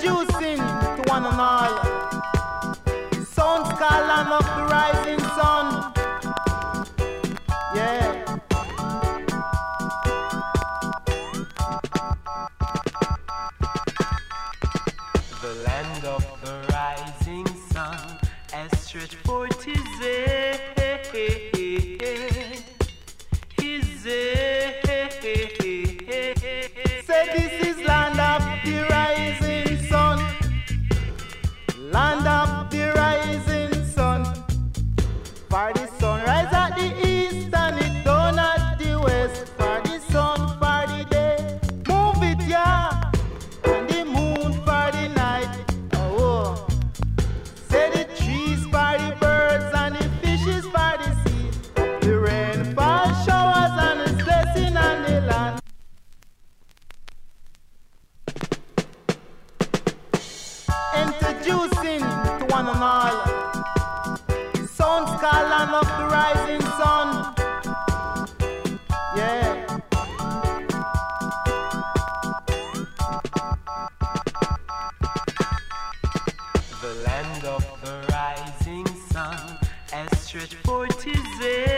introducing to one and all. Sound Skyline of the rising sun. Yeah. The land of the rising sun, Estridge Fortize. a land of the rising sun. Yeah. The land of the rising sun, Estridge Fortizé.